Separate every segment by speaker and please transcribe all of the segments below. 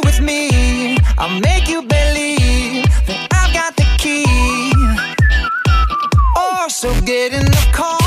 Speaker 1: with me. I'll make you believe that I've got the key. Oh, so get in the car.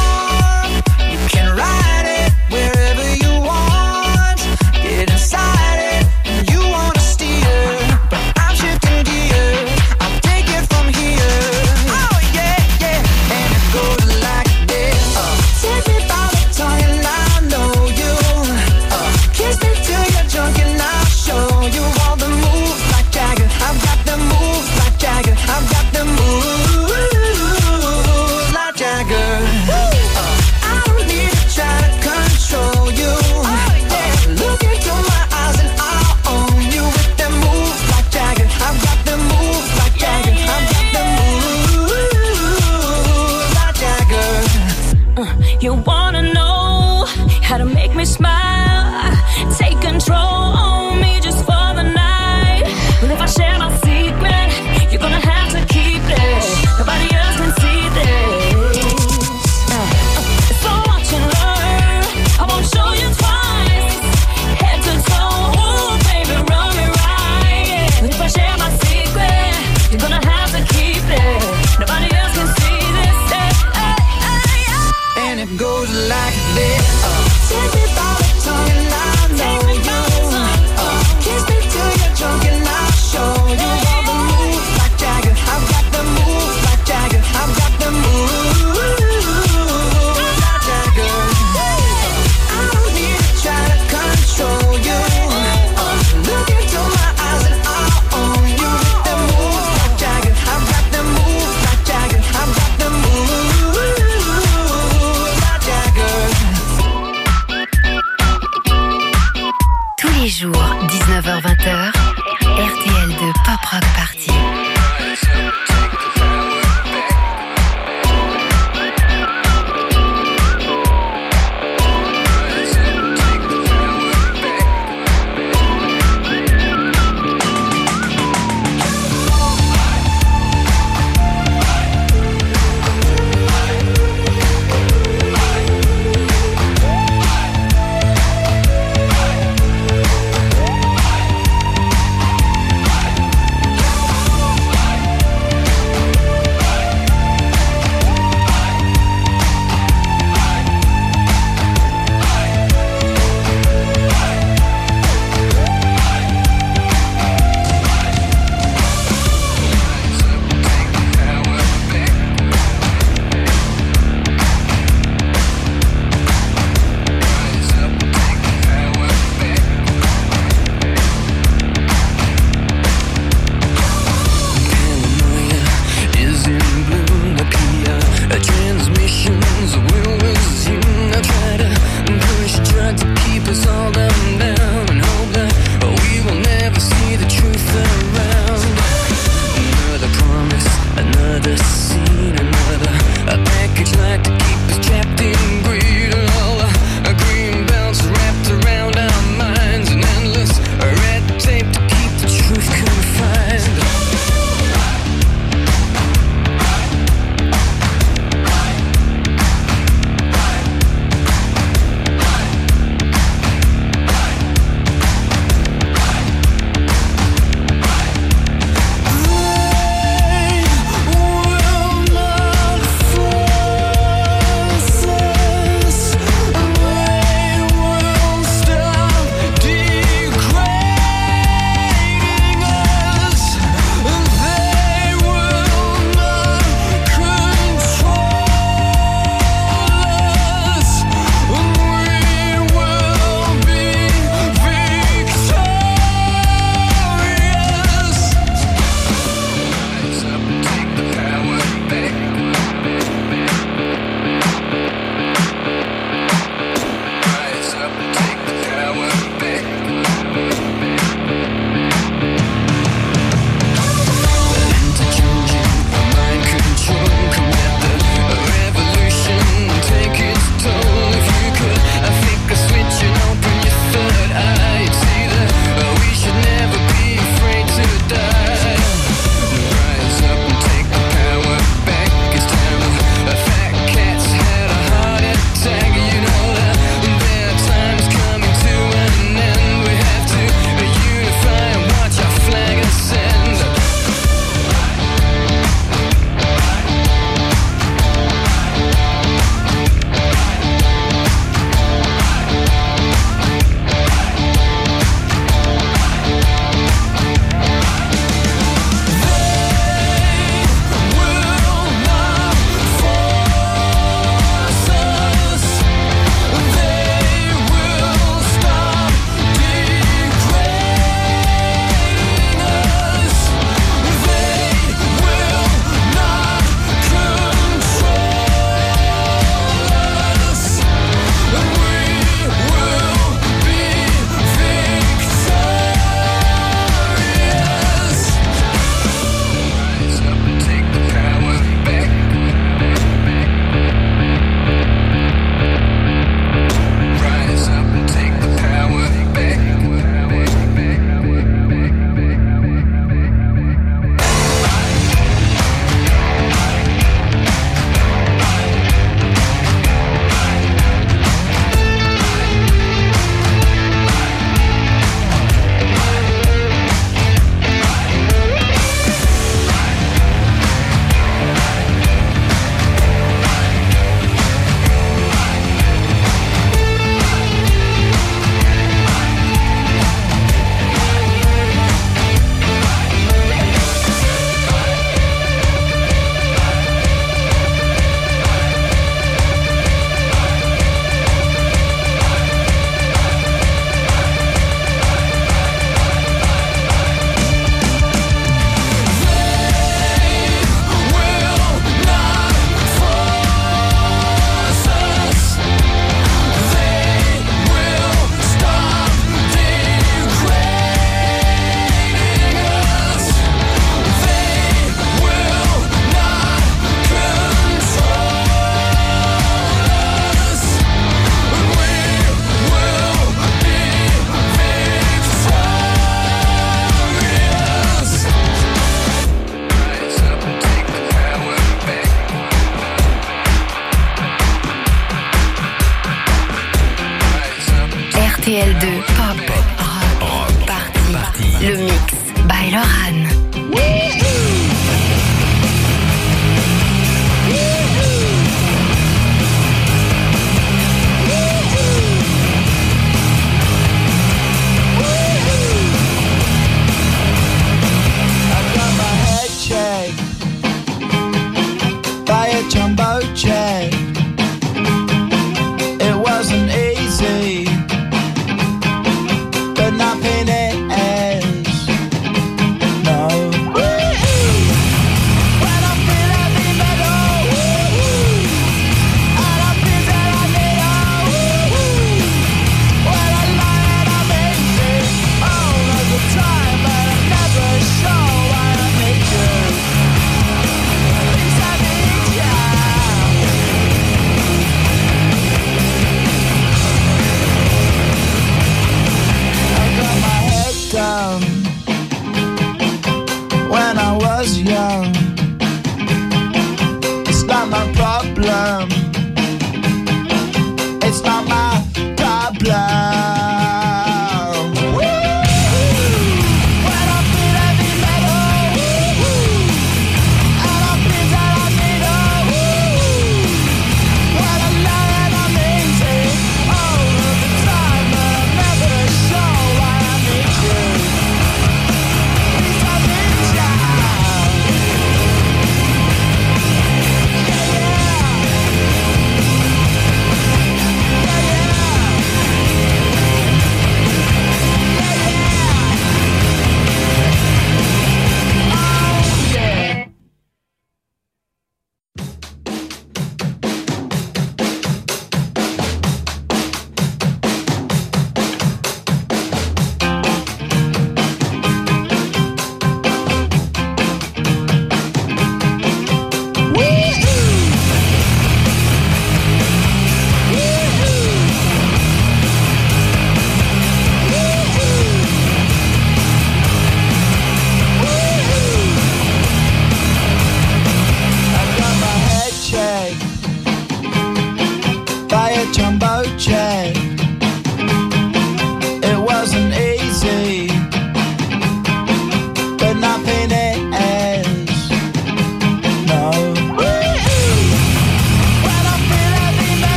Speaker 2: Le mix by Loran.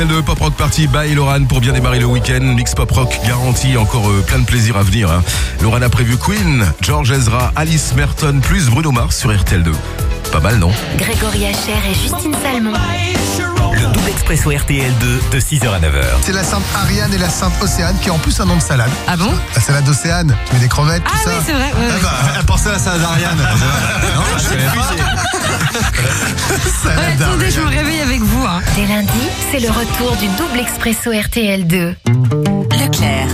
Speaker 3: RTL2 Pop Rock Party by Loran pour bien démarrer le week-end. Mix Pop Rock garanti, encore euh, plein de plaisir à venir. Hein. Loran a prévu Queen, George Ezra, Alice Merton plus Bruno Mars sur RTL2. Pas mal, non?
Speaker 2: Grégory Hacher et Justine Salmon.
Speaker 4: Le double expresso RTL2 de 6h à 9h.
Speaker 5: C'est la sainte Ariane et la sainte Océane qui ont en plus un nom de salade.
Speaker 6: Ah bon?
Speaker 5: La salade Océane, tu mets des crevettes, tout
Speaker 6: Ah
Speaker 5: ça.
Speaker 6: oui, c'est vrai. ouais, ouais.
Speaker 5: elle pensait à la salade Ariane. non, je
Speaker 6: Ouais, attendez, je me réveille avec vous. Hein.
Speaker 2: Dès lundi, c'est le retour du double expresso RTL2.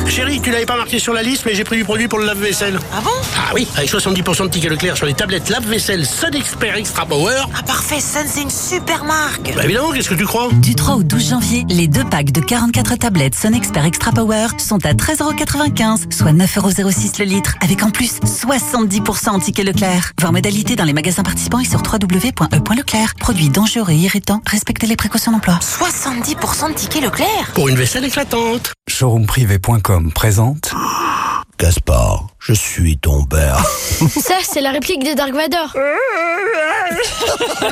Speaker 7: Chérie, tu l'avais pas marqué sur la liste, mais j'ai pris du produit pour le lave-vaisselle.
Speaker 8: Ah bon?
Speaker 7: Ah oui, avec 70% de tickets Leclerc sur les tablettes lave-vaisselle Sun Expert Extra Power.
Speaker 8: Ah parfait, Sun c'est une super marque
Speaker 7: Bah évidemment, qu'est-ce que tu crois?
Speaker 9: Du 3 au 12 janvier, les deux packs de 44 tablettes Sun Expert Extra Power sont à 13,95€, soit 9,06€ le litre, avec en plus 70% en tickets Leclerc. Voir modalité dans les magasins participants et sur www.e.leclerc. Produits dangereux et irritants, respectez les précautions d'emploi.
Speaker 8: 70% de tickets Leclerc?
Speaker 7: Pour une vaisselle éclatante.
Speaker 4: Showroomprivé.com présente
Speaker 7: Gaspard, je suis ton père.
Speaker 10: Ça, c'est la réplique de Dark Vador.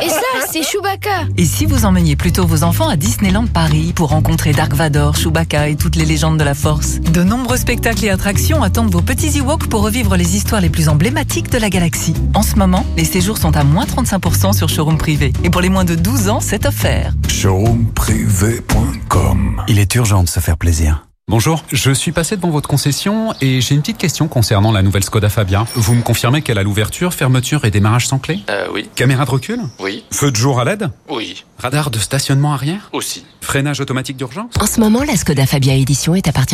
Speaker 10: Et ça, c'est Chewbacca.
Speaker 6: Et si vous emmeniez plutôt vos enfants à Disneyland Paris pour rencontrer Dark Vador, Chewbacca et toutes les légendes de la Force? De nombreux spectacles et attractions attendent vos petits Ewoks pour revivre les histoires les plus emblématiques de la galaxie. En ce moment, les séjours sont à moins 35% sur Showroom Privé. Et pour les moins de 12 ans, c'est offert.
Speaker 4: showroomprivé.com Il est urgent de se faire plaisir.
Speaker 11: Bonjour, je suis passé devant votre concession et j'ai une petite question concernant la nouvelle Skoda Fabia. Vous me confirmez qu'elle a l'ouverture, fermeture et démarrage sans clé
Speaker 12: Euh, oui.
Speaker 11: Caméra de recul
Speaker 12: Oui.
Speaker 11: Feu de jour à LED
Speaker 12: Oui.
Speaker 11: Radar de stationnement arrière
Speaker 12: Aussi.
Speaker 11: Freinage automatique d'urgence
Speaker 9: En ce moment, la Skoda Fabia Edition est à partir